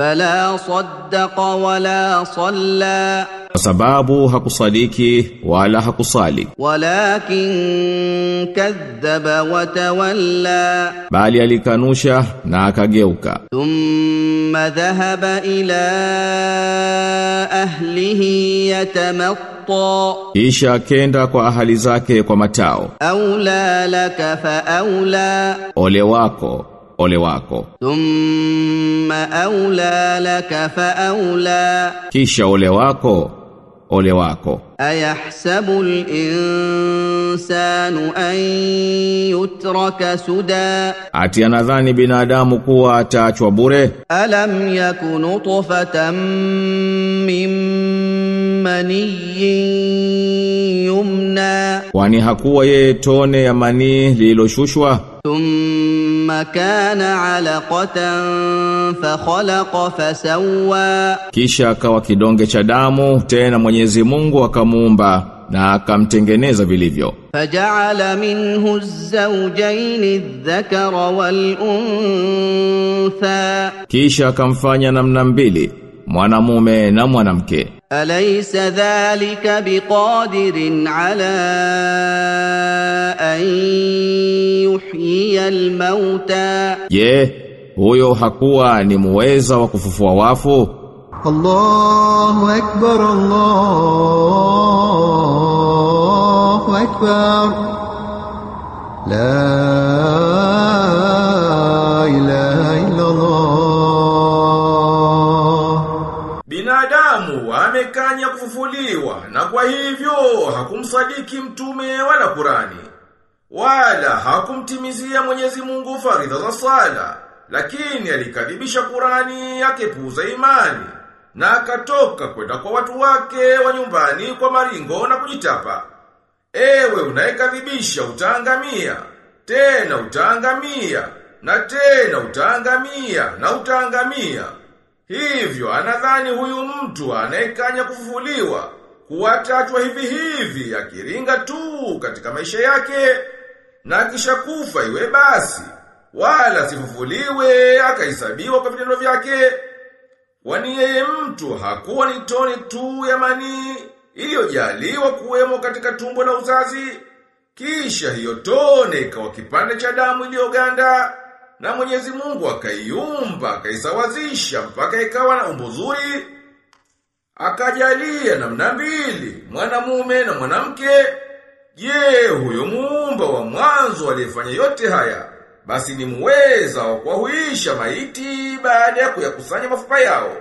Fala saddaqa wala salla Kwa sababu hakusadiki wala hakusali. Walakin kadhaba wa tawalla. Bali alikanusha na akageuka. Thumma dhahaba ila ahlihi yatamatta kisha akenda kwa ahali zake kwa matao. Aula laka fa aula. Ole wako ole wako. Thumma aula laka faaula kisha ole wako ole wako. Ayahsabu linsanu an yutraka suda. Ati anadhani binadamu kuwa ataachwa bure? Alam yakun tufatan min maniyin yumna. Kwani hakuwa yeye tone ya manii lililoshushwa? Thumma kana alaqatan fakhalaqa fasawwa, kisha akawa kidonge cha damu, tena Mwenyezi Mungu akamuumba na akamtengeneza vilivyo. Faja'ala minhu az-zawjayn dhakara wal-untha, kisha akamfanya namna mbili mwanamume na mwanamke. Alaysa dhalika biqadirin ala an yuhyiya almauta, je, huyo hakuwa ni muweza wa kufufua wafu? Allahu akbar, Allahu akbar, la ilaha amekanya kufufuliwa na kwa hivyo hakumsadiki mtume wala Qurani Wala hakumtimizia Mwenyezi Mungu faridha za sala, lakini alikadhibisha Kurani akipuuza imani na akatoka kwenda kwa watu wake wa nyumbani kwa maringo na kujitapa. Ewe unayekadhibisha utaangamia, tena utaangamia, na tena utaangamia, na utaangamia. Hivyo anadhani huyu mtu anayekanya kufufuliwa kuwatachwa hivi hivi akiringa tu katika maisha yake na kisha kufa iwe basi wala sifufuliwe akahesabiwa kwa vitendo vyake. Kwani yeye mtu hakuwa ni tone tu ya manii iliyojaliwa kuwemo katika tumbo la uzazi? Kisha hiyo tone ikawa kipande cha damu iliyoganda na Mwenyezi Mungu akaiumba akaisawazisha mpaka ikawa na umbo zuri akajalia namna mbili mwanamume na mwanamke. Je huyo muumba wa mwanzo aliyefanya yote haya basi ni muweza wa kuwahuisha maiti baada ya kuyakusanya mafupa yao